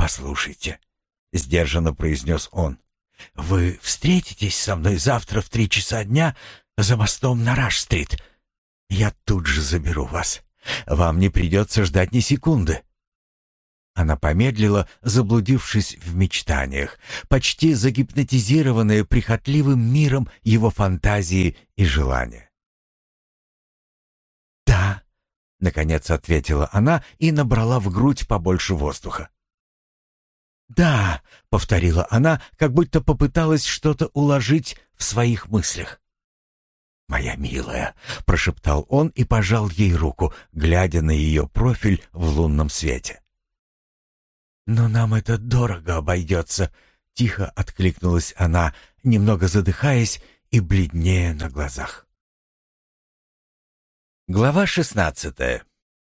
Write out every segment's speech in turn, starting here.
«Послушайте», — сдержанно произнес он, — «вы встретитесь со мной завтра в три часа дня за мостом на Раш-стрит. Я тут же заберу вас. Вам не придется ждать ни секунды». Она помедлила, заблудившись в мечтаниях, почти загипнотизированная прихотливым миром его фантазии и желания. «Да», — наконец ответила она и набрала в грудь побольше воздуха. «Да», — повторила она, как будто попыталась что-то уложить в своих мыслях. «Моя милая», — прошептал он и пожал ей руку, глядя на ее профиль в лунном свете. «Но нам это дорого обойдется», — тихо откликнулась она, немного задыхаясь и бледнее на глазах. Глава шестнадцатая.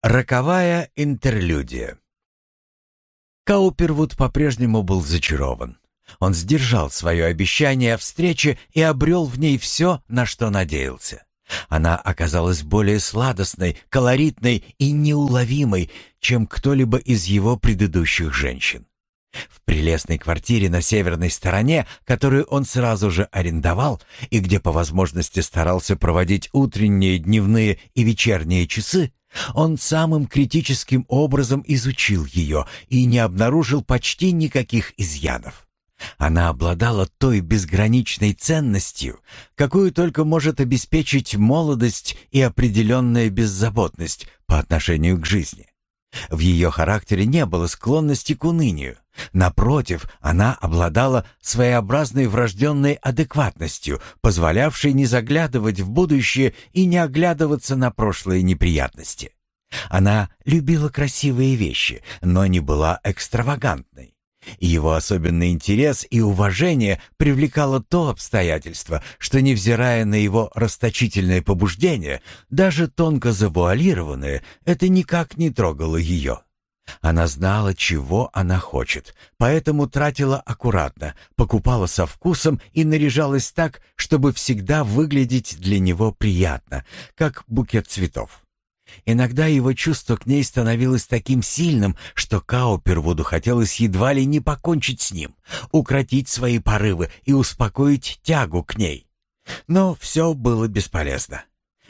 Роковая интерлюдия. Каупервуд по-прежнему был зачарован. Он сдержал свое обещание о встрече и обрел в ней все, на что надеялся. Она оказалась более сладостной, колоритной и неуловимой, чем кто-либо из его предыдущих женщин. В прелестной квартире на северной стороне, которую он сразу же арендовал и где по возможности старался проводить утренние, дневные и вечерние часы, он самым критическим образом изучил ее и не обнаружил почти никаких изъянов. Она обладала той безграничной ценностью, какую только может обеспечить молодость и определенная беззаботность по отношению к жизни. В ее характере не было склонности к унынию. Напротив, она обладала своеобразной врожденной адекватностью, позволявшей не заглядывать в будущее и не оглядываться на прошлые неприятности. Она любила красивые вещи, но не была экстравагантной. Его особенный интерес и уважение привлекало то обстоятельство, что, невзирая на его расточительное побуждение, даже тонко завуалированное, это никак не трогало ее. Она знала, чего она хочет, поэтому тратила аккуратно, покупала со вкусом и наряжалась так, чтобы всегда выглядеть для него приятно, как букет цветов. Иногда его чувство к ней становилось таким сильным, что Каупервуду хотелось едва ли не покончить с ним, укротить свои порывы и успокоить тягу к ней. Но все было бесполезно.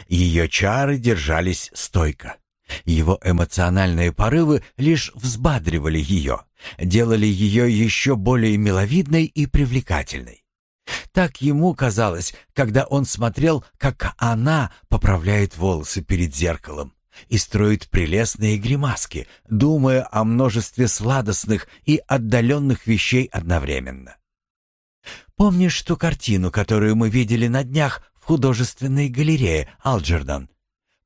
Ее чары держались стойко. Его эмоциональные порывы лишь взбадривали ее, делали ее еще более миловидной и привлекательной. Так ему казалось, когда он смотрел, как она поправляет волосы перед зеркалом и строит прелестные гримаски, думая о множестве сладостных и отдаленных вещей одновременно. «Помнишь ту картину, которую мы видели на днях в художественной галерее, Алджердан?»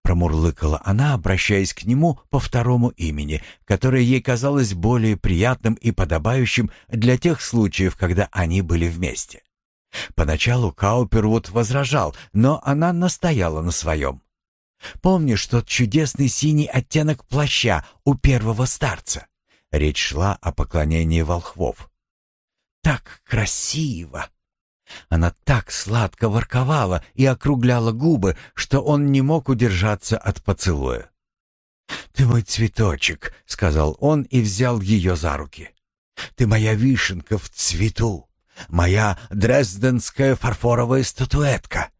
Промурлыкала она, обращаясь к нему по второму имени, которое ей казалось более приятным и подобающим для тех случаев, когда они были вместе. Поначалу Каупервуд возражал, но она настояла на своем. «Помнишь тот чудесный синий оттенок плаща у первого старца?» Речь шла о поклонении волхвов. «Так красиво!» Она так сладко ворковала и округляла губы, что он не мог удержаться от поцелуя. «Ты мой цветочек», — сказал он и взял ее за руки. «Ты моя вишенка в цвету, моя дрезденская фарфоровая статуэтка.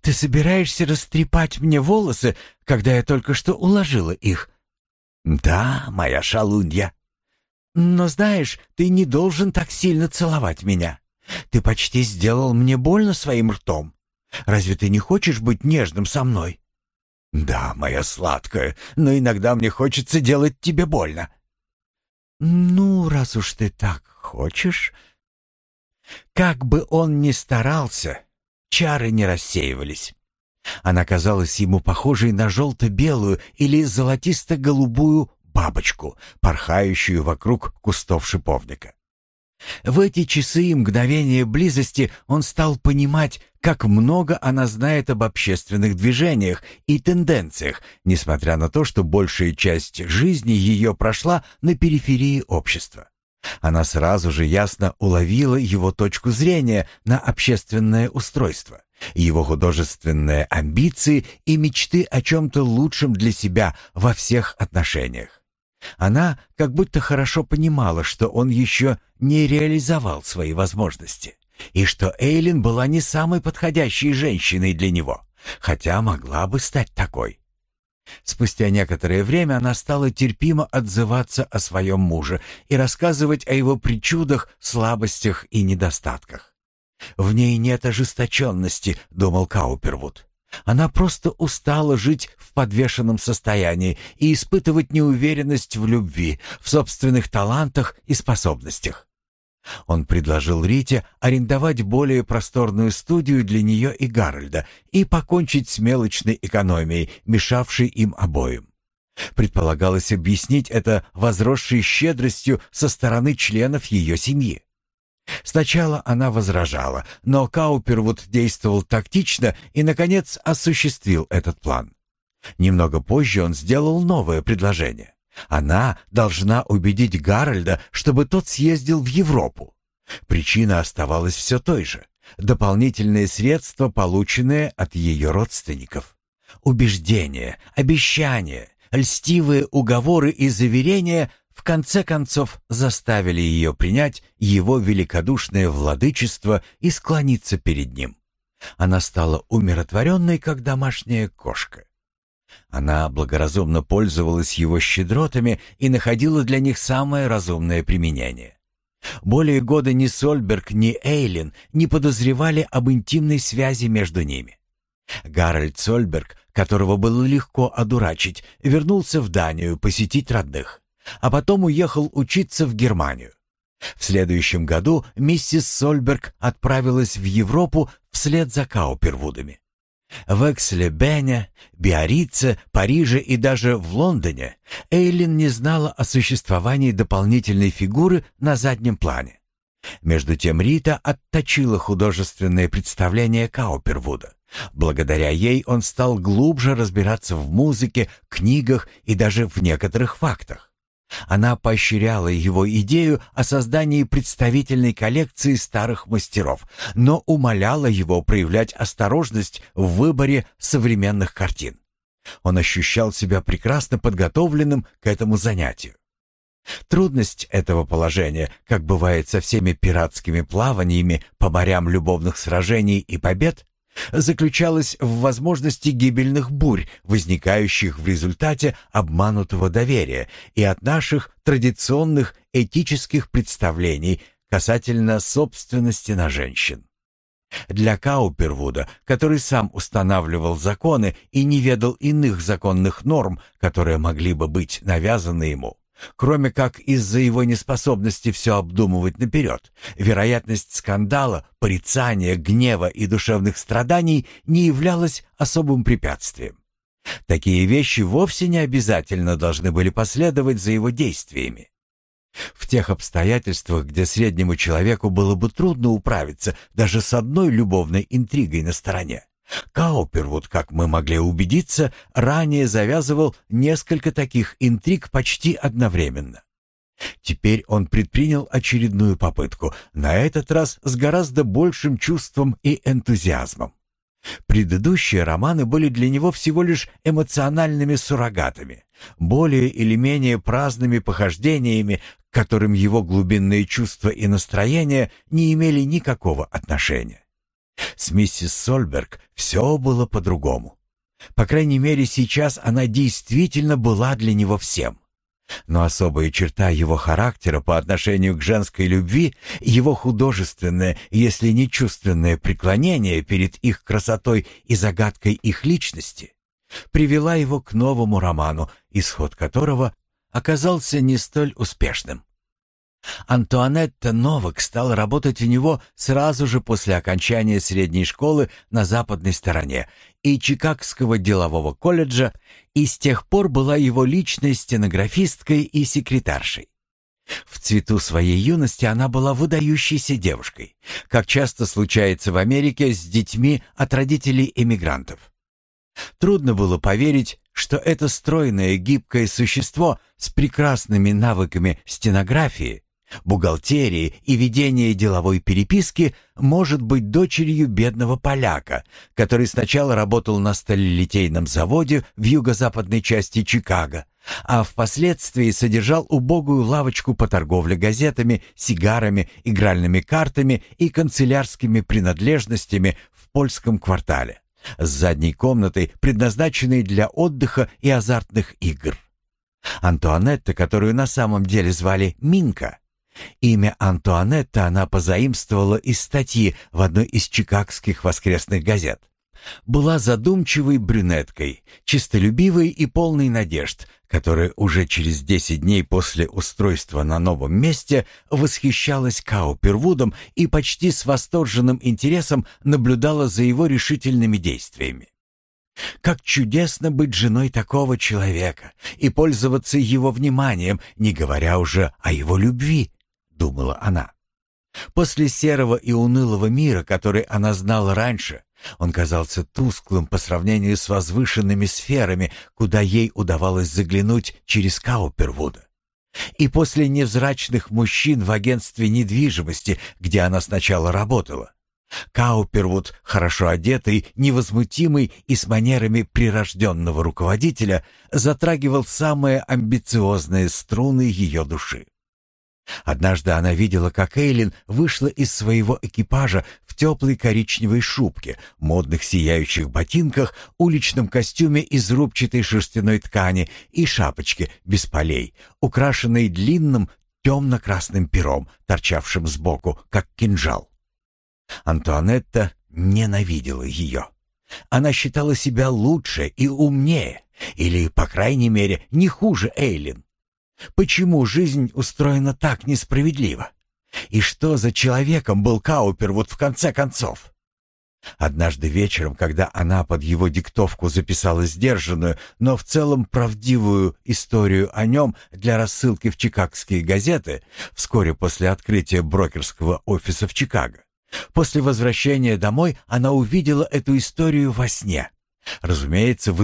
Ты собираешься растрепать мне волосы, когда я только что уложила их?» «Да, моя шалунья». «Но знаешь, ты не должен так сильно целовать меня. Ты почти сделал мне больно своим ртом. Разве ты не хочешь быть нежным со мной?» «Да, моя сладкая, но иногда мне хочется делать тебе больно». «Ну, раз уж ты так хочешь...» Как бы он ни старался, чары не рассеивались. Она казалась ему похожей на желто-белую или золотисто-голубую бабочку, порхающую вокруг кустов шиповника. В эти часы и мгновения близости он стал понимать, как много она знает об общественных движениях и тенденциях, несмотря на то, что большая часть жизни ее прошла на периферии общества. Она сразу же ясно уловила его точку зрения на общественное устройство, его художественные амбиции и мечты о чем-то лучшем для себя во всех отношениях. Она как будто хорошо понимала, что он еще не реализовал свои возможности, и что Эйлин была не самой подходящей женщиной для него, хотя могла бы стать такой. Спустя некоторое время она стала терпимо отзываться о своем муже и рассказывать о его причудах, слабостях и недостатках. «В ней нет ожесточенности», — думал Каупервуд. Она просто устала жить в подвешенном состоянии и испытывать неуверенность в любви, в собственных талантах и способностях. Он предложил Рите арендовать более просторную студию для нее и Гарольда и покончить с мелочной экономией, мешавшей им обоим. Предполагалось объяснить это возросшей щедростью со стороны членов ее семьи. Сначала она возражала, но Каупервуд действовал тактично и, наконец, осуществил этот план. Немного позже он сделал новое предложение. Она должна убедить Гарольда, чтобы тот съездил в Европу. Причина оставалась все той же. Дополнительные средства, полученные от ее родственников. Убеждения, обещания, льстивые уговоры и заверения в конце концов заставили ее принять его великодушное владычество и склониться перед ним. Она стала умиротворенной, как домашняя кошка. Она благоразумно пользовалась его щедротами и находила для них самое разумное применение. Более года ни Сольберг, ни Эйлин не подозревали об интимной связи между ними. Гарольд Сольберг, которого было легко одурачить, вернулся в Данию посетить родных а потом уехал учиться в Германию. В следующем году миссис Сольберг отправилась в Европу вслед за Каупервудами. В Эксле-Бене, Биорице, Париже и даже в Лондоне Эйлин не знала о существовании дополнительной фигуры на заднем плане. Между тем Рита отточила художественное представление Каупервуда. Благодаря ей он стал глубже разбираться в музыке, книгах и даже в некоторых фактах. Она поощряла его идею о создании представительной коллекции старых мастеров, но умоляла его проявлять осторожность в выборе современных картин. Он ощущал себя прекрасно подготовленным к этому занятию. Трудность этого положения, как бывает со всеми пиратскими плаваниями по морям любовных сражений и побед, заключалась в возможности гибельных бурь, возникающих в результате обманутого доверия и от наших традиционных этических представлений касательно собственности на женщин. Для Каупервуда, который сам устанавливал законы и не ведал иных законных норм, которые могли бы быть навязаны ему, Кроме как из-за его неспособности все обдумывать наперед, вероятность скандала, порицания, гнева и душевных страданий не являлась особым препятствием. Такие вещи вовсе не обязательно должны были последовать за его действиями. В тех обстоятельствах, где среднему человеку было бы трудно управиться даже с одной любовной интригой на стороне, Каупервуд, как мы могли убедиться, ранее завязывал несколько таких интриг почти одновременно. Теперь он предпринял очередную попытку, на этот раз с гораздо большим чувством и энтузиазмом. Предыдущие романы были для него всего лишь эмоциональными суррогатами, более или менее праздными похождениями, к которым его глубинные чувства и настроения не имели никакого отношения. С миссис Сольберг все было по-другому. По крайней мере, сейчас она действительно была для него всем. Но особая черта его характера по отношению к женской любви, его художественное, если не чувственное преклонение перед их красотой и загадкой их личности, привела его к новому роману, исход которого оказался не столь успешным. Антуанетта Новак стала работать у него сразу же после окончания средней школы на западной стороне и Чикагского делового колледжа и с тех пор была его личной стенографисткой и секретаршей. В цвету своей юности она была выдающейся девушкой, как часто случается в Америке с детьми от родителей эмигрантов. Трудно было поверить, что это стройное гибкое существо с прекрасными навыками стенографии бухгалтерии и ведения деловой переписки может быть дочерью бедного поляка, который сначала работал на сталелитейном заводе в юго-западной части Чикаго, а впоследствии содержал убогую лавочку по торговле газетами, сигарами, игральными картами и канцелярскими принадлежностями в польском квартале, с задней комнатой, предназначенной для отдыха и азартных игр. Антуанетта, которую на самом деле звали Минка, Имя Антуанетта она позаимствовала из статьи в одной из чикагских воскресных газет. Была задумчивой брюнеткой, чистолюбивой и полной надежд, которая уже через десять дней после устройства на новом месте восхищалась Каупервудом и почти с восторженным интересом наблюдала за его решительными действиями. Как чудесно быть женой такого человека и пользоваться его вниманием, не говоря уже о его любви, думала она. После серого и унылого мира, который она знала раньше, он казался тусклым по сравнению с возвышенными сферами, куда ей удавалось заглянуть через Каупервуда. И после невзрачных мужчин в агентстве недвижимости, где она сначала работала, Каупервуд, хорошо одетый, невозмутимый и с манерами прирожденного руководителя, затрагивал самые амбициозные струны ее души. Однажды она видела, как Эйлин вышла из своего экипажа в теплой коричневой шубке, модных сияющих ботинках, уличном костюме из рубчатой шерстяной ткани и шапочке без полей, украшенной длинным темно-красным пером, торчавшим сбоку, как кинжал. Антуанетта ненавидела ее. Она считала себя лучше и умнее, или, по крайней мере, не хуже Эйлин. Почему жизнь устроена так несправедливо? И что за человеком был Каупер вот в конце концов? Однажды вечером, когда она под его диктовку записала сдержанную, но в целом правдивую историю о нем для рассылки в чикагские газеты, вскоре после открытия брокерского офиса в Чикаго, после возвращения домой она увидела эту историю во сне. Разумеется, в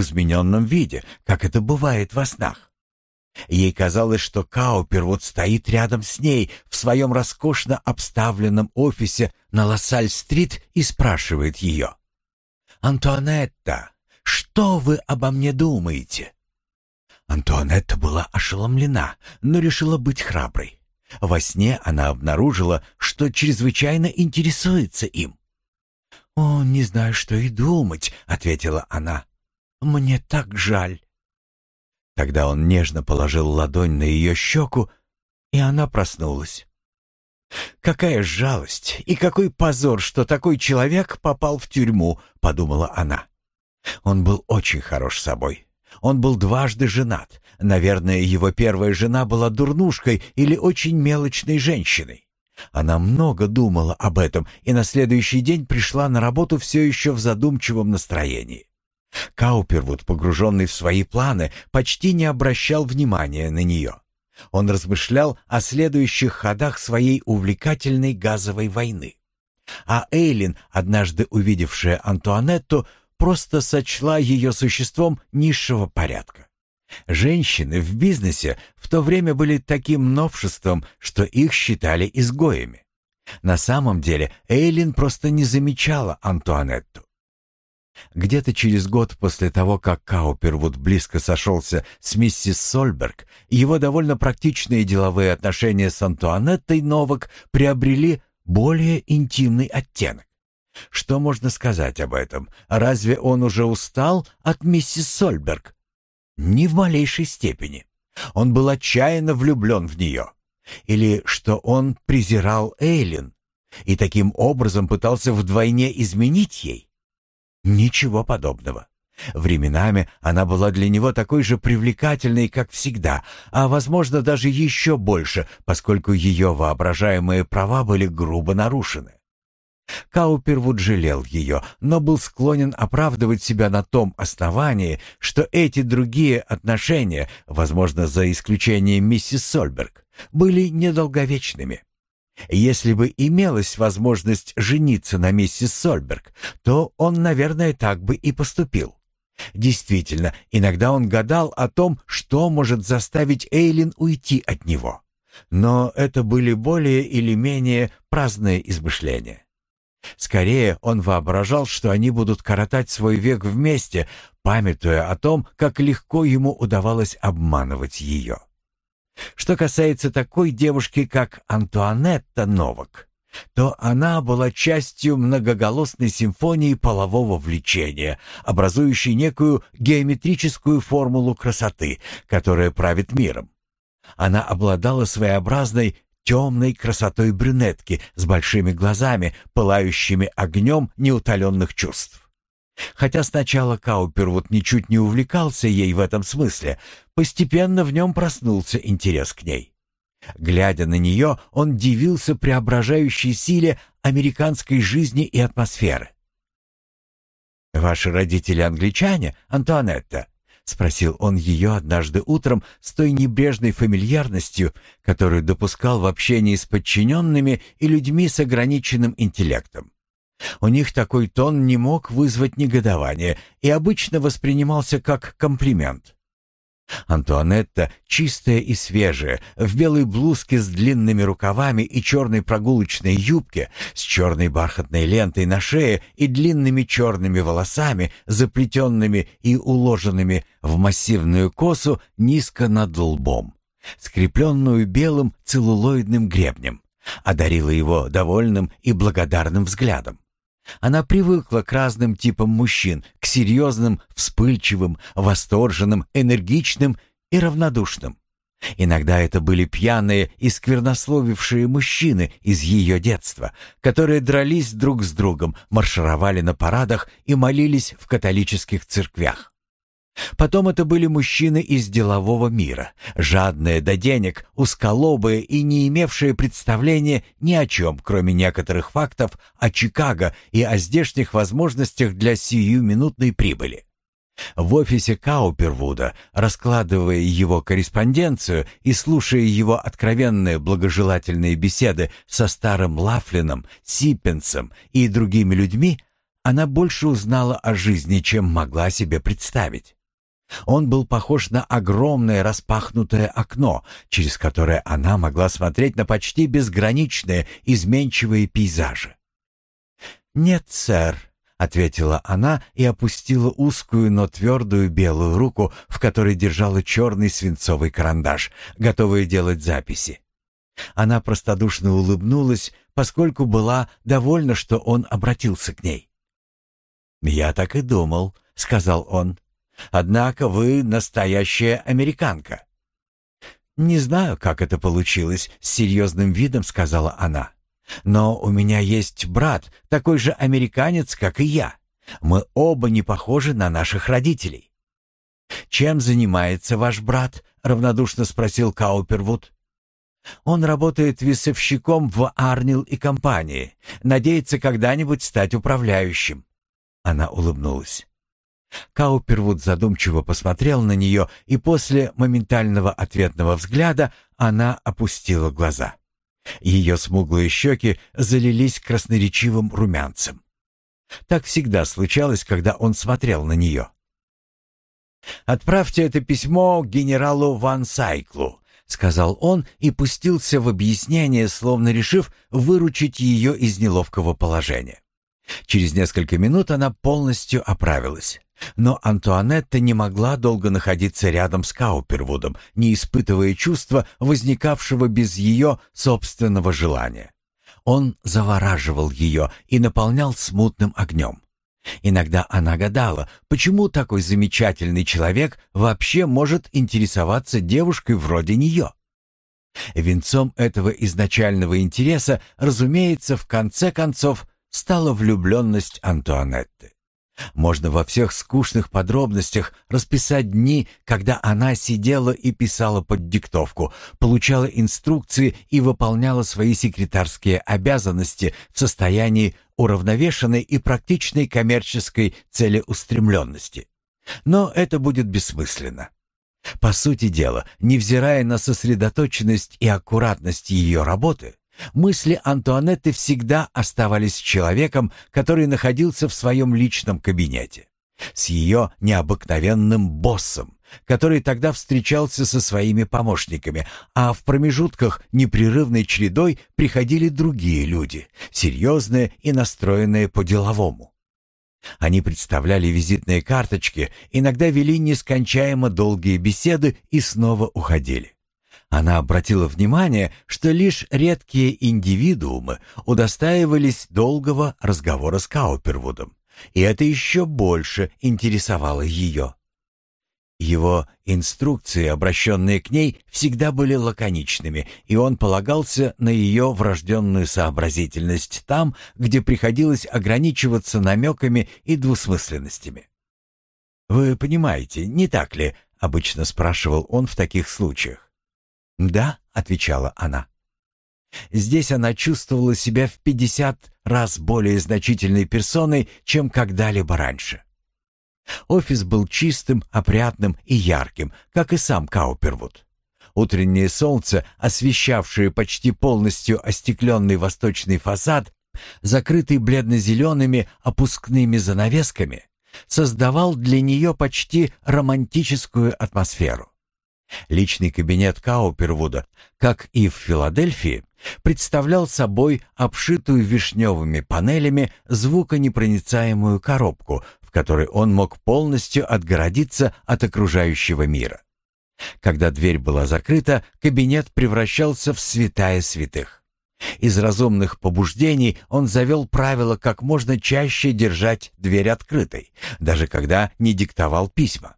виде, как это бывает во снах. Ей казалось, что Каупер вот стоит рядом с ней в своем роскошно обставленном офисе на Лассаль-стрит и спрашивает ее. «Антуанетта, что вы обо мне думаете?» Антуанетта была ошеломлена, но решила быть храброй. Во сне она обнаружила, что чрезвычайно интересуется им. «О, не знаю, что и думать», — ответила она. «Мне так жаль». Тогда он нежно положил ладонь на ее щеку, и она проснулась. «Какая жалость и какой позор, что такой человек попал в тюрьму», — подумала она. Он был очень хорош собой. Он был дважды женат. Наверное, его первая жена была дурнушкой или очень мелочной женщиной. Она много думала об этом и на следующий день пришла на работу все еще в задумчивом настроении. Каупервуд, погруженный в свои планы, почти не обращал внимания на нее. Он размышлял о следующих ходах своей увлекательной газовой войны. А Эйлин, однажды увидевшая Антуанетту, просто сочла ее существом низшего порядка. Женщины в бизнесе в то время были таким новшеством, что их считали изгоями. На самом деле Эйлин просто не замечала Антуанетту. Где-то через год после того, как Каупервуд близко сошелся с миссис Сольберг, его довольно практичные деловые отношения с Антуанеттой Новак приобрели более интимный оттенок. Что можно сказать об этом? Разве он уже устал от миссис Сольберг? Ни в малейшей степени. Он был отчаянно влюблен в нее. Или что он презирал Эйлин и таким образом пытался вдвойне изменить ей? Ничего подобного. Временами она была для него такой же привлекательной, как всегда, а, возможно, даже еще больше, поскольку ее воображаемые права были грубо нарушены. Каупервуд жалел ее, но был склонен оправдывать себя на том основании, что эти другие отношения, возможно, за исключением миссис Сольберг, были недолговечными. Если бы имелась возможность жениться на миссис Сольберг, то он, наверное, так бы и поступил. Действительно, иногда он гадал о том, что может заставить Эйлин уйти от него. Но это были более или менее праздные измышления. Скорее, он воображал, что они будут коротать свой век вместе, памятуя о том, как легко ему удавалось обманывать ее. Что касается такой девушки, как Антуанетта Новак, то она была частью многоголосной симфонии полового влечения, образующей некую геометрическую формулу красоты, которая правит миром. Она обладала своеобразной темной красотой брюнетки с большими глазами, пылающими огнем неутоленных чувств. Хотя сначала Каупервуд ничуть не увлекался ей в этом смысле, постепенно в нем проснулся интерес к ней. Глядя на нее, он дивился преображающей силе американской жизни и атмосферы. «Ваши родители англичане, Антуанетта?» — спросил он ее однажды утром с той небрежной фамильярностью, которую допускал в общении с подчиненными и людьми с ограниченным интеллектом. У них такой тон не мог вызвать негодования и обычно воспринимался как комплимент. Антуанетта, чистая и свежая, в белой блузке с длинными рукавами и черной прогулочной юбке, с черной бархатной лентой на шее и длинными черными волосами, заплетенными и уложенными в массивную косу низко над лбом, скрепленную белым целлулоидным гребнем, одарила его довольным и благодарным взглядом. Она привыкла к разным типам мужчин, к серьезным, вспыльчивым, восторженным, энергичным и равнодушным. Иногда это были пьяные и сквернословившие мужчины из ее детства, которые дрались друг с другом, маршировали на парадах и молились в католических церквях. Потом это были мужчины из делового мира, жадные до денег, узколобые и не имевшие представления ни о чем, кроме некоторых фактов о Чикаго и о здешних возможностях для сиюминутной прибыли. В офисе Каупервуда, раскладывая его корреспонденцию и слушая его откровенные благожелательные беседы со старым Лафлином, Сиппенсом и другими людьми, она больше узнала о жизни, чем могла себе представить. Он был похож на огромное распахнутое окно, через которое она могла смотреть на почти безграничные изменчивые пейзажи. «Нет, сэр», — ответила она и опустила узкую, но твердую белую руку, в которой держала черный свинцовый карандаш, готовая делать записи. Она простодушно улыбнулась, поскольку была довольна, что он обратился к ней. «Я так и думал», — сказал он. Однако вы настоящая американка». «Не знаю, как это получилось», — с серьезным видом сказала она. «Но у меня есть брат, такой же американец, как и я. Мы оба не похожи на наших родителей». «Чем занимается ваш брат?» — равнодушно спросил Каупервуд. «Он работает весовщиком в Арнил и компании. Надеется когда-нибудь стать управляющим». Она улыбнулась. Каупервуд задумчиво посмотрел на нее, и после моментального ответного взгляда она опустила глаза. Ее смуглые щеки залились красноречивым румянцем. Так всегда случалось, когда он смотрел на нее. «Отправьте это письмо генералу Ван Сайклу», — сказал он и пустился в объяснение, словно решив выручить ее из неловкого положения. Через несколько минут она полностью оправилась. Но Антуанетта не могла долго находиться рядом с Каупервудом, не испытывая чувства, возникавшего без ее собственного желания. Он завораживал ее и наполнял смутным огнем. Иногда она гадала, почему такой замечательный человек вообще может интересоваться девушкой вроде нее. Венцом этого изначального интереса, разумеется, в конце концов, стала влюбленность Антуанетты. Можно во всех скучных подробностях расписать дни, когда она сидела и писала под диктовку, получала инструкции и выполняла свои секретарские обязанности в состоянии уравновешенной и практичной коммерческой целеустремленности. Но это будет бессмысленно. По сути дела, невзирая на сосредоточенность и аккуратность ее работы, Мысли Антуанетты всегда оставались человеком, который находился в своем личном кабинете. С ее необыкновенным боссом, который тогда встречался со своими помощниками, а в промежутках непрерывной чередой приходили другие люди, серьезные и настроенные по-деловому. Они представляли визитные карточки, иногда вели нескончаемо долгие беседы и снова уходили. Она обратила внимание, что лишь редкие индивидуумы удостаивались долгого разговора с Каупервудом, и это еще больше интересовало ее. Его инструкции, обращенные к ней, всегда были лаконичными, и он полагался на ее врожденную сообразительность там, где приходилось ограничиваться намеками и двусмысленностями. «Вы понимаете, не так ли?» — обычно спрашивал он в таких случаях. «Да», — отвечала она. Здесь она чувствовала себя в пятьдесят раз более значительной персоной, чем когда-либо раньше. Офис был чистым, опрятным и ярким, как и сам Каупервуд. Утреннее солнце, освещавшее почти полностью остекленный восточный фасад, закрытый бледно-зелеными опускными занавесками, создавал для нее почти романтическую атмосферу. Личный кабинет Каупервуда, как и в Филадельфии, представлял собой обшитую вишневыми панелями звуконепроницаемую коробку, которой он мог полностью отгородиться от окружающего мира. Когда дверь была закрыта, кабинет превращался в святая святых. Из разумных побуждений он завел правило как можно чаще держать дверь открытой, даже когда не диктовал письма.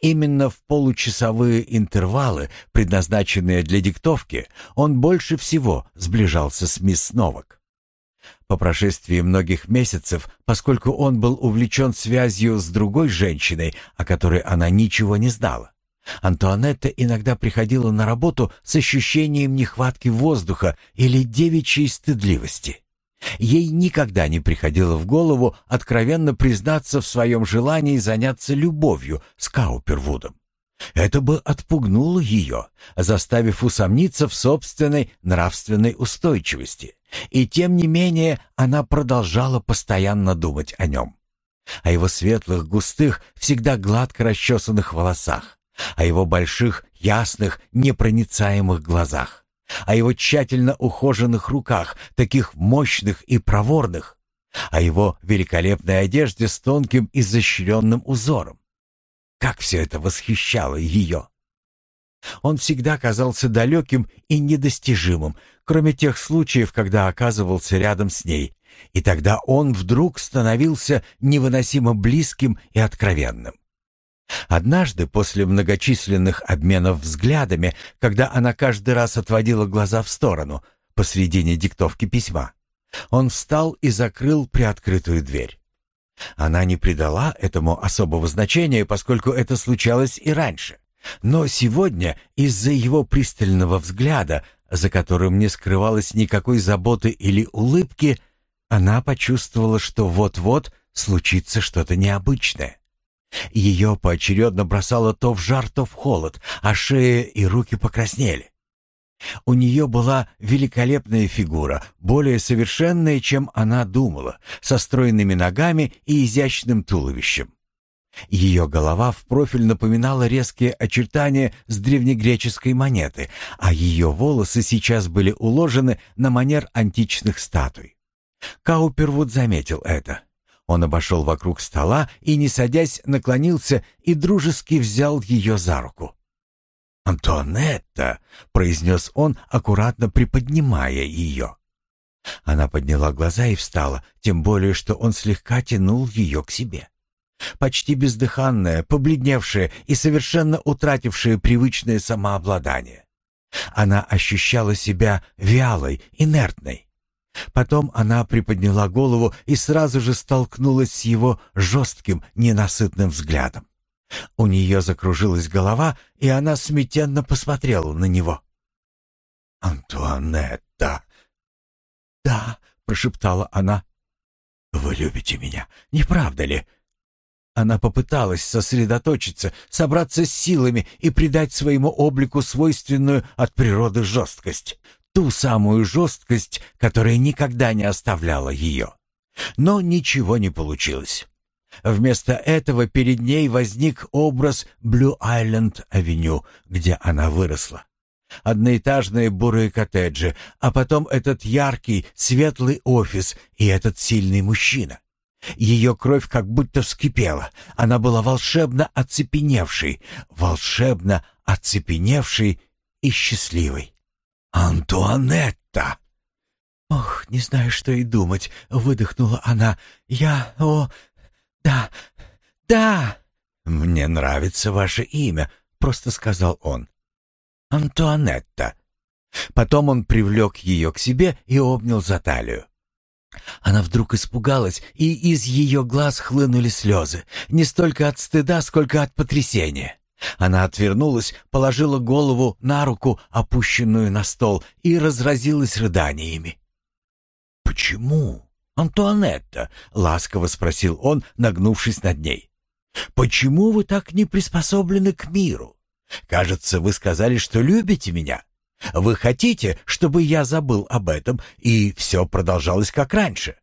Именно в получасовые интервалы, предназначенные для диктовки, он больше всего сближался с мисс Новак. По прошествии многих месяцев, поскольку он был увлечен связью с другой женщиной, о которой она ничего не знала, Антуанетта иногда приходила на работу с ощущением нехватки воздуха или девичьей стыдливости. Ей никогда не приходило в голову откровенно признаться в своем желании заняться любовью с Каупервудом. Это бы отпугнуло ее, заставив усомниться в собственной нравственной устойчивости. И тем не менее она продолжала постоянно думать о нем. О его светлых, густых, всегда гладко расчесанных волосах, о его больших, ясных, непроницаемых глазах, о его тщательно ухоженных руках, таких мощных и проворных, о его великолепной одежде с тонким изощренным узором. Как все это восхищало ее! Он всегда казался далеким и недостижимым, кроме тех случаев, когда оказывался рядом с ней, и тогда он вдруг становился невыносимо близким и откровенным. Однажды, после многочисленных обменов взглядами, когда она каждый раз отводила глаза в сторону, посредине диктовки письма, он встал и закрыл приоткрытую дверь. Она не придала этому особого значения, поскольку это случалось и раньше. Но сегодня из-за его пристального взгляда, за которым не скрывалось никакой заботы или улыбки, она почувствовала, что вот-вот случится что-то необычное. Ее поочередно бросало то в жар, то в холод, а шея и руки покраснели. У нее была великолепная фигура, более совершенная, чем она думала, со стройными ногами и изящным туловищем. Ее голова в профиль напоминала резкие очертания с древнегреческой монеты, а ее волосы сейчас были уложены на манер античных статуй. Каупервуд заметил это. Он обошел вокруг стола и, не садясь, наклонился и дружески взял ее за руку. «Антуанетта!» — произнес он, аккуратно приподнимая ее. Она подняла глаза и встала, тем более, что он слегка тянул ее к себе. Почти бездыханная, побледневшая и совершенно утратившая привычное самообладание. Она ощущала себя вялой, инертной. Потом она приподняла голову и сразу же столкнулась с его жестким, ненасытным взглядом. У нее закружилась голова, и она смятенно посмотрела на него. «Антуанетта!» «Да», — прошептала она. «Вы любите меня, не правда ли?» Она попыталась сосредоточиться, собраться с силами и придать своему облику свойственную от природы жесткость. Ту самую жесткость, которая никогда не оставляла ее. Но ничего не получилось. Вместо этого перед ней возник образ Блю-Айленд-авеню, где она выросла. Одноэтажные бурые коттеджи, а потом этот яркий, светлый офис и этот сильный мужчина. Ее кровь как будто вскипела. Она была волшебно оцепеневшей, волшебно оцепеневшей и счастливой. «Антуанетта!» «Ох, не знаю, что и думать», — выдохнула она. «Я... О... Да... Да...» «Мне нравится ваше имя», — просто сказал он. «Антуанетта». Потом он привлек ее к себе и обнял за талию. Она вдруг испугалась, и из ее глаз хлынули слезы, не столько от стыда, сколько от потрясения. Она отвернулась, положила голову на руку, опущенную на стол, и разразилась рыданиями. «Почему, Антуанетта?» — ласково спросил он, нагнувшись над ней. «Почему вы так не приспособлены к миру? Кажется, вы сказали, что любите меня. Вы хотите, чтобы я забыл об этом, и все продолжалось как раньше?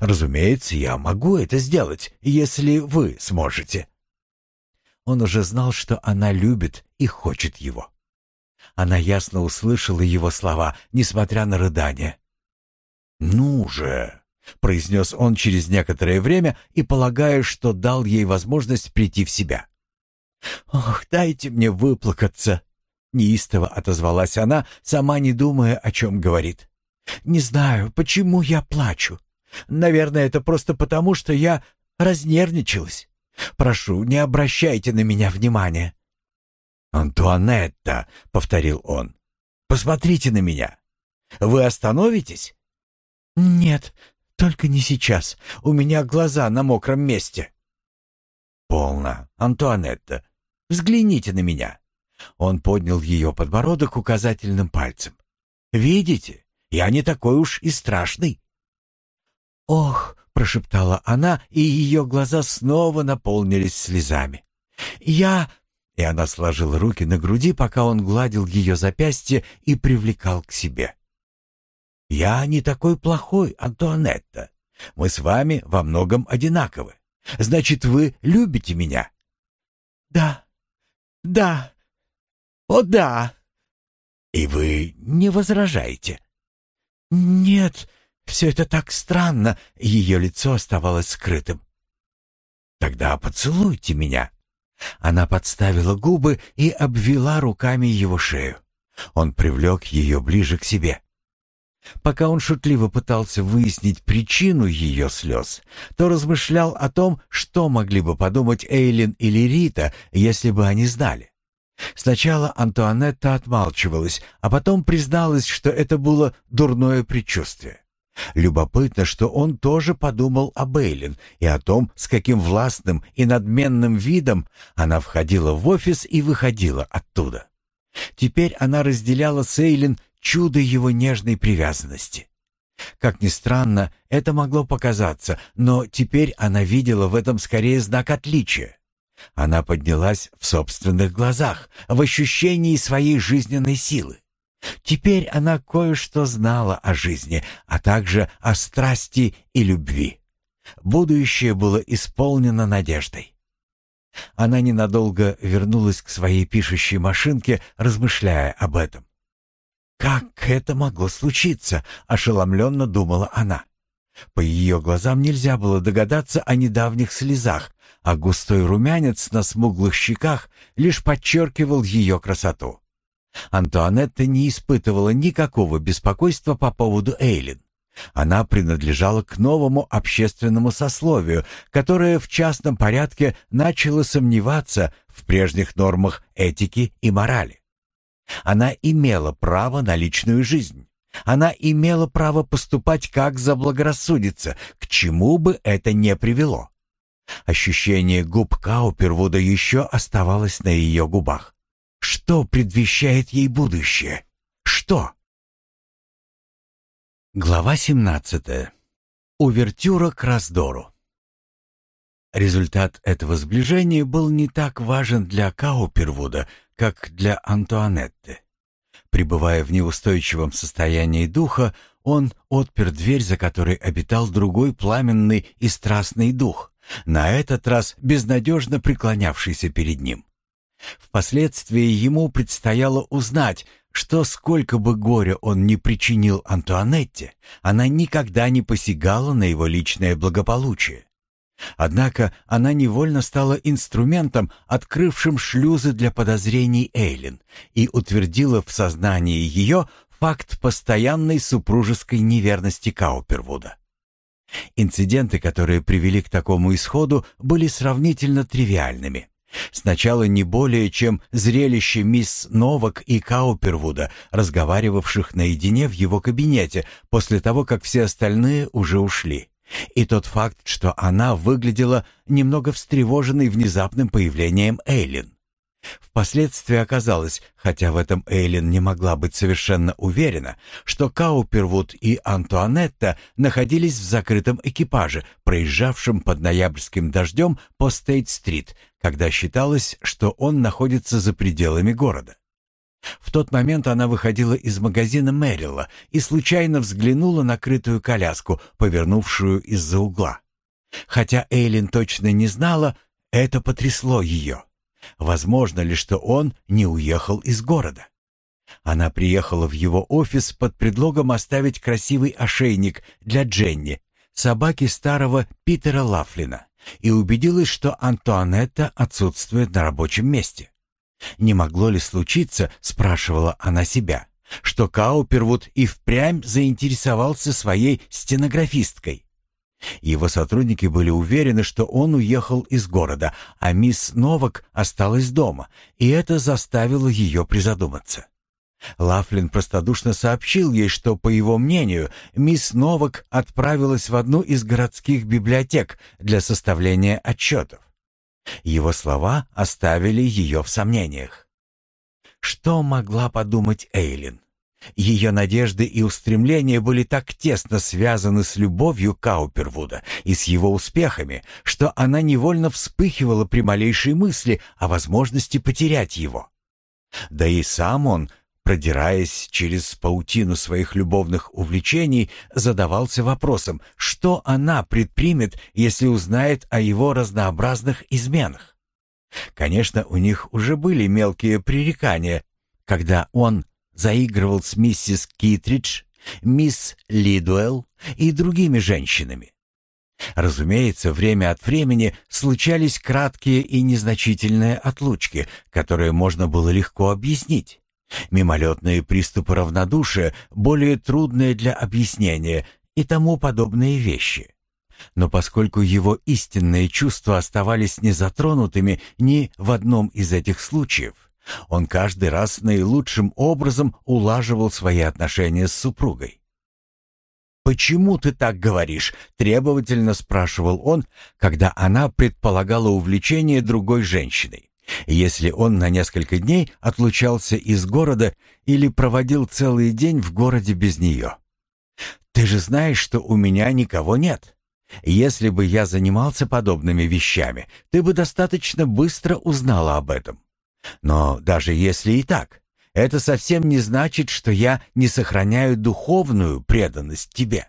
Разумеется, я могу это сделать, если вы сможете». Он уже знал, что она любит и хочет его. Она ясно услышала его слова, несмотря на рыдание. «Ну же!» — произнес он через некоторое время и полагая, что дал ей возможность прийти в себя. «Ох, дайте мне выплакаться!» Неистово отозвалась она, сама не думая, о чем говорит. «Не знаю, почему я плачу. Наверное, это просто потому, что я разнервничалась. Прошу, не обращайте на меня внимания». «Антуанетта», — повторил он, — «посмотрите на меня. Вы остановитесь?» «Нет, только не сейчас. У меня глаза на мокром месте». «Полно, Антуанетта. Взгляните на меня. Он поднял ее подбородок указательным пальцем. «Видите, я не такой уж и страшный». «Ох!» — прошептала она, и ее глаза снова наполнились слезами. «Я...» — и она сложила руки на груди, пока он гладил ее запястье и привлекал к себе. «Я не такой плохой, Антуанетта. Мы с вами во многом одинаковы. Значит, вы любите меня?» «Да, да», «О да!» «И вы не возражаете?» «Нет, все это так странно!» Ее лицо оставалось скрытым. «Тогда поцелуйте меня!» Она подставила губы и обвела руками его шею. Он привлек ее ближе к себе. Пока он шутливо пытался выяснить причину ее слез, то размышлял о том, что могли бы подумать Эйлин или Рита, если бы они знали. Сначала Антуанетта отмалчивалась, а потом призналась, что это было дурное предчувствие. Любопытно, что он тоже подумал о Бейлин и о том, с каким властным и надменным видом она входила в офис и выходила оттуда. Теперь она разделяла с Эйлин чудо его нежной привязанности. Как ни странно, это могло показаться, но теперь она видела в этом скорее знак отличия. Она поднялась в собственных глазах, в ощущении своей жизненной силы. Теперь она кое-что знала о жизни, а также о страсти и любви. Будущее было исполнено надеждой. Она ненадолго вернулась к своей пишущей машинке, размышляя об этом. «Как это могло случиться?» — ошеломленно думала она. По ее глазам нельзя было догадаться о недавних слезах, а густой румянец на смуглых щеках лишь подчеркивал ее красоту. Антуанетта не испытывала никакого беспокойства по поводу Эйлин. Она принадлежала к новому общественному сословию, которое в частном порядке начало сомневаться в прежних нормах этики и морали. Она имела право на личную жизнь. Она имела право поступать как заблагорассудится, к чему бы это ни привело. Ощущение губ Каупервуда еще оставалось на ее губах. Что предвещает ей будущее? Что? Глава 17. Увертюра к раздору. Результат этого сближения был не так важен для Каупервуда, как для Антуанетты. Пребывая в неустойчивом состоянии духа, он отпер дверь, за которой обитал другой пламенный и страстный дух, на этот раз безнадежно преклонявшийся перед ним. Впоследствии ему предстояло узнать, что сколько бы горя он ни причинил Антуанетте, она никогда не посягала на его личное благополучие. Однако она невольно стала инструментом, открывшим шлюзы для подозрений Эйлин, и утвердила в сознании ее факт постоянной супружеской неверности Каупервуда. Инциденты, которые привели к такому исходу, были сравнительно тривиальными. Сначала не более чем зрелище мисс Новак и Каупервуда, разговаривавших наедине в его кабинете после того, как все остальные уже ушли. И тот факт, что она выглядела немного встревоженной внезапным появлением Эйлин. Впоследствии оказалось, хотя в этом Эйлин не могла быть совершенно уверена, что Каупервуд и Антуанетта находились в закрытом экипаже, проезжавшем под ноябрьским дождем по Стейт-стрит, когда считалось, что он находится за пределами города. В тот момент она выходила из магазина Мэрилла и случайно взглянула на крытую коляску, повернувшую из-за угла. Хотя Эйлин точно не знала, это потрясло ее. Возможно ли, что он не уехал из города? Она приехала в его офис под предлогом оставить красивый ошейник для Дженни, собаки старого Питера Лафлина, и убедилась, что Антуанетта отсутствует на рабочем месте. Не могло ли случиться, спрашивала она себя, что Каупервуд и впрямь заинтересовался своей стенографисткой? Его сотрудники были уверены, что он уехал из города, а мисс Новак осталась дома, и это заставило ее призадуматься. Лафлин простодушно сообщил ей, что, по его мнению, мисс Новак отправилась в одну из городских библиотек для составления отчетов. Его слова оставили ее в сомнениях. Что могла подумать Эйлин? Ее надежды и устремления были так тесно связаны с любовью Каупервуда и с его успехами, что она невольно вспыхивала при малейшей мысли о возможности потерять его. Да и сам он, продираясь через паутину своих любовных увлечений, задавался вопросом, что она предпримет, если узнает о его разнообразных изменах. Конечно, у них уже были мелкие пререкания, когда он заигрывал с миссис Китридж, мисс Лидуэлл и другими женщинами. Разумеется, время от времени случались краткие и незначительные отлучки, которые можно было легко объяснить. Мимолетные приступы равнодушия, более трудные для объяснения и тому подобные вещи. Но поскольку его истинные чувства оставались незатронутыми ни в одном из этих случаев, он каждый раз наилучшим образом улаживал свои отношения с супругой. «Почему ты так говоришь?» — требовательно спрашивал он, когда она предполагала увлечение другой женщиной. Если он на несколько дней отлучался из города или проводил целый день в городе без нее. «Ты же знаешь, что у меня никого нет. Если бы я занимался подобными вещами, ты бы достаточно быстро узнала об этом. Но даже если и так, это совсем не значит, что я не сохраняю духовную преданность тебе.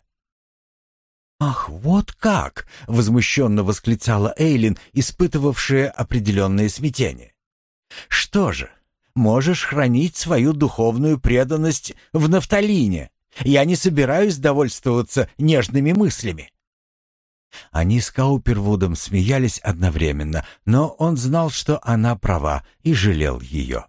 «Ах, вот как!» — возмущенно восклицала Эйлин, испытывавшая определенное смятение. «Что же, можешь хранить свою духовную преданность в нафталине. Я не собираюсь довольствоваться нежными мыслями. Они с Каупервудом смеялись одновременно, но он знал, что она права, и жалел ее.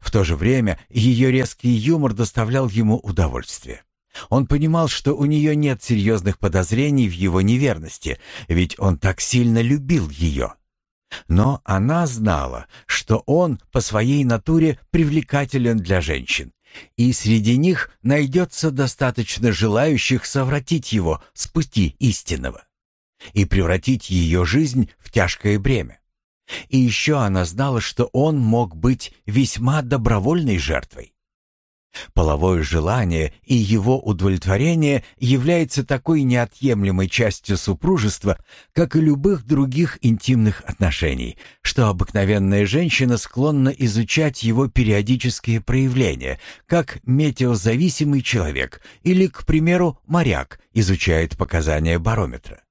В то же время ее резкий юмор доставлял ему удовольствие. Он понимал, что у нее нет серьезных подозрений в его неверности, ведь он так сильно любил ее. Но она знала, что он по своей натуре привлекателен для женщин, и среди них найдется достаточно желающих совратить его с пути истинного и превратить ее жизнь в тяжкое бремя. И еще она знала, что он мог быть весьма добровольной жертвой. Половое желание и его удовлетворение является такой неотъемлемой частью супружества, как и любых других интимных отношений, что обыкновенная женщина склонна изучать его периодические проявления, как метеозависимый человек или, к примеру, моряк изучает показания барометра.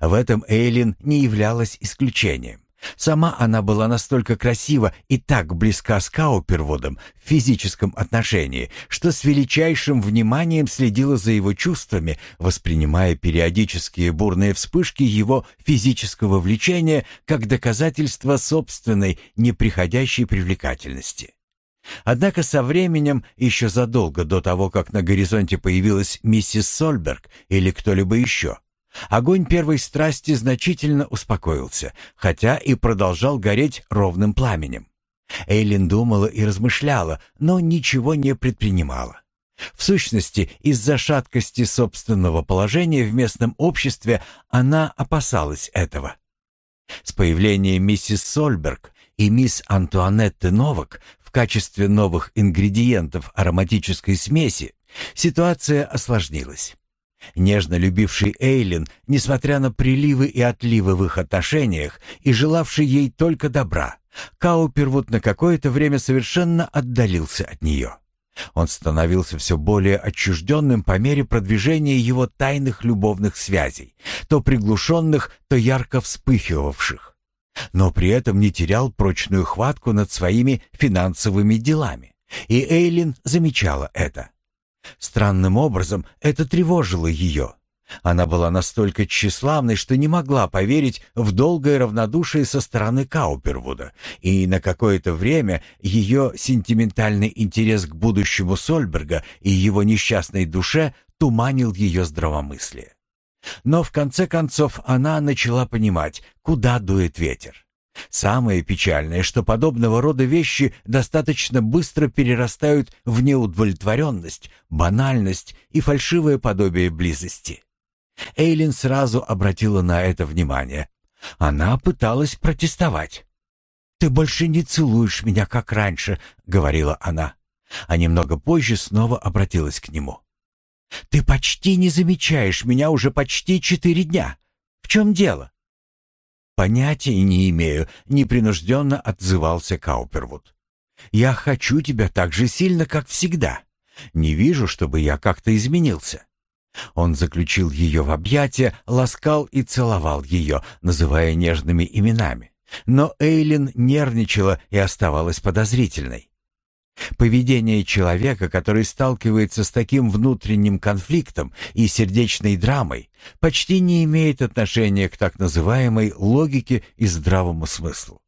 В этом Эйлин не являлась исключением. Сама она была настолько красива и так близка с Каупервудом в физическом отношении, что с величайшим вниманием следила за его чувствами, воспринимая периодические бурные вспышки его физического влечения как доказательство собственной неприходящей привлекательности. Однако со временем, еще задолго до того, как на горизонте появилась миссис Сольберг или кто-либо еще, огонь первой страсти значительно успокоился, хотя и продолжал гореть ровным пламенем. Эйлин думала и размышляла, но ничего не предпринимала. В сущности, из-за шаткости собственного положения в местном обществе она опасалась этого. С появлением миссис Сольберг и мисс Антуанетты Новак качестве новых ингредиентов ароматической смеси, ситуация осложнилась. Нежно любивший Эйлин, несмотря на приливы и отливы в их отношениях и желавший ей только добра, Каупервуд на какое-то время совершенно отдалился от нее. Он становился все более отчужденным по мере продвижения его тайных любовных связей, то приглушенных, то ярко вспыхивавших но при этом не терял прочную хватку над своими финансовыми делами. И Эйлин замечала это. Странным образом это тревожило ее. Она была настолько тщеславной, что не могла поверить в долгое равнодушие со стороны Каупервуда, и на какое-то время ее сентиментальный интерес к будущему Сольберга и его несчастной душе туманил ее здравомыслие. Но в конце концов она начала понимать, куда дует ветер. Самое печальное, что подобного рода вещи достаточно быстро перерастают в неудовлетворенность, банальность и фальшивое подобие близости. Эйлин сразу обратила на это внимание. Она пыталась протестовать. «Ты больше не целуешь меня, как раньше», — говорила она. А немного позже снова обратилась к нему. Ты почти не замечаешь меня уже почти четыре дня. В чем дело?» «Понятия не имею», — непринужденно отзывался Каупервуд. «Я хочу тебя так же сильно, как всегда. Не вижу, чтобы я как-то изменился». Он заключил ее в объятия, ласкал и целовал ее, называя нежными именами. Но Эйлин нервничала и оставалась подозрительной. Поведение человека, который сталкивается с таким внутренним конфликтом и сердечной драмой, почти не имеет отношения к так называемой логике и здравому смыслу.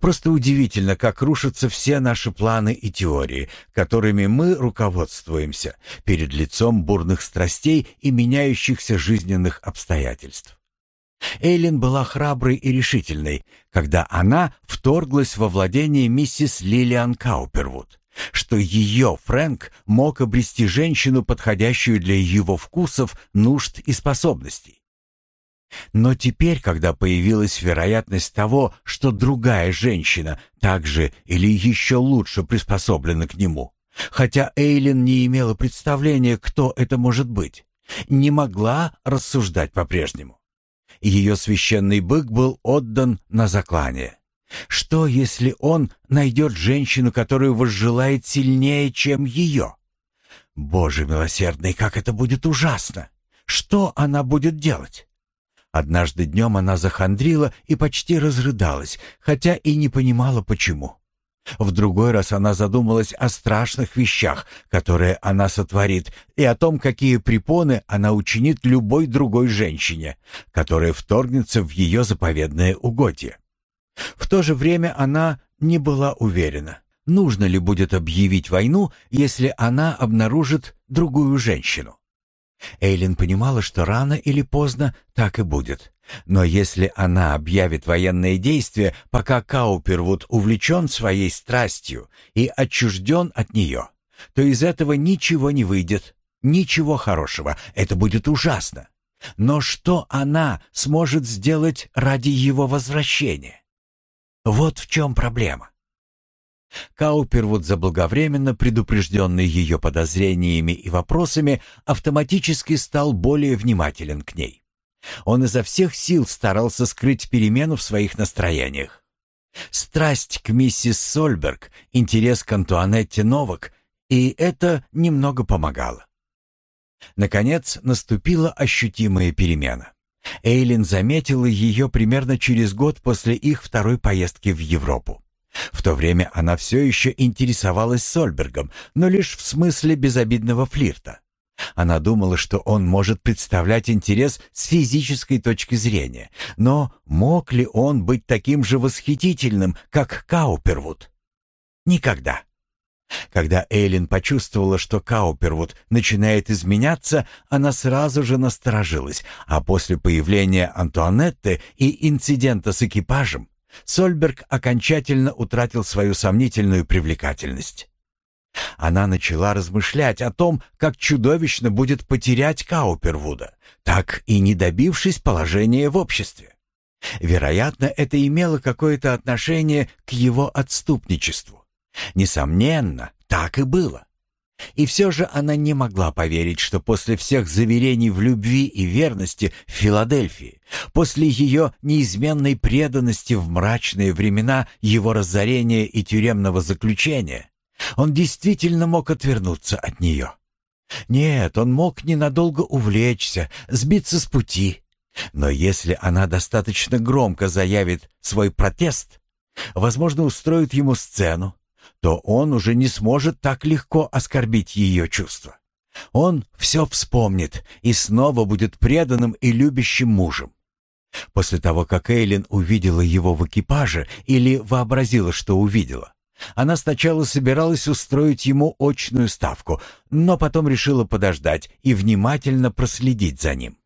Просто удивительно, как рушатся все наши планы и теории, которыми мы руководствуемся перед лицом бурных страстей и меняющихся жизненных обстоятельств. Эйлин была храброй и решительной, когда она вторглась во владение миссис Лилиан Каупервуд, что ее Фрэнк мог обрести женщину, подходящую для его вкусов, нужд и способностей. Но теперь, когда появилась вероятность того, что другая женщина также или еще лучше приспособлена к нему, хотя Эйлин не имела представления, кто это может быть, не могла рассуждать по-прежнему. Ее священный бык был отдан на заклание. Что, если он найдет женщину, которую возжелает сильнее, чем ее? Боже милосердный, как это будет ужасно! Что она будет делать? Однажды днем она захандрила и почти разрыдалась, хотя и не понимала, почему. В другой раз она задумалась о страшных вещах, которые она сотворит, и о том, какие препоны она учинит любой другой женщине, которая вторгнется в ее заповедное угодье. В то же время она не была уверена, нужно ли будет объявить войну, если она обнаружит другую женщину. Эйлин понимала, что рано или поздно так и будет. Но если она объявит военные действия, пока Каупервуд увлечен своей страстью и отчужден от нее, то из этого ничего не выйдет, ничего хорошего, это будет ужасно. Но что она сможет сделать ради его возвращения? Вот в чем проблема. Каупервуд, заблаговременно предупрежденный ее подозрениями и вопросами, автоматически стал более внимателен к ней. Он изо всех сил старался скрыть перемену в своих настроениях. Страсть к миссис Сольберг, интерес к Антуанетте Новак, и это немного помогало. Наконец наступила ощутимая перемена. Эйлин заметила ее примерно через год после их второй поездки в Европу. В то время она все еще интересовалась Сольбергом, но лишь в смысле безобидного флирта. Она думала, что он может представлять интерес с физической точки зрения, но мог ли он быть таким же восхитительным, как Каупервуд? Никогда. Когда Эйлин почувствовала, что Каупервуд начинает изменяться, она сразу же насторожилась, а после появления Антуанетты и инцидента с экипажем, Сольберг окончательно утратил свою сомнительную привлекательность. Она начала размышлять о том, как чудовищно будет потерять Каупервуда, так и не добившись положения в обществе. Вероятно, это имело какое-то отношение к его отступничеству. Несомненно, так и было. И все же она не могла поверить, что после всех заверений в любви и верности в Филадельфии, после ее неизменной преданности в мрачные времена его разорения и тюремного заключения, он действительно мог отвернуться от нее. Нет, он мог ненадолго увлечься, сбиться с пути. Но если она достаточно громко заявит свой протест, возможно, устроит ему сцену, то он уже не сможет так легко оскорбить ее чувства. Он все вспомнит и снова будет преданным и любящим мужем. После того, как Эйлин увидела его в экипаже или вообразила, что увидела, она сначала собиралась устроить ему очную ставку, но потом решила подождать и внимательно проследить за ним.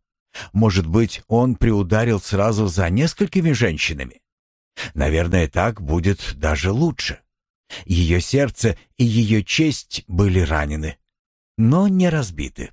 Может быть, он приударил сразу за несколькими женщинами? Наверное, так будет даже лучше. Ее сердце и ее честь были ранены, но не разбиты.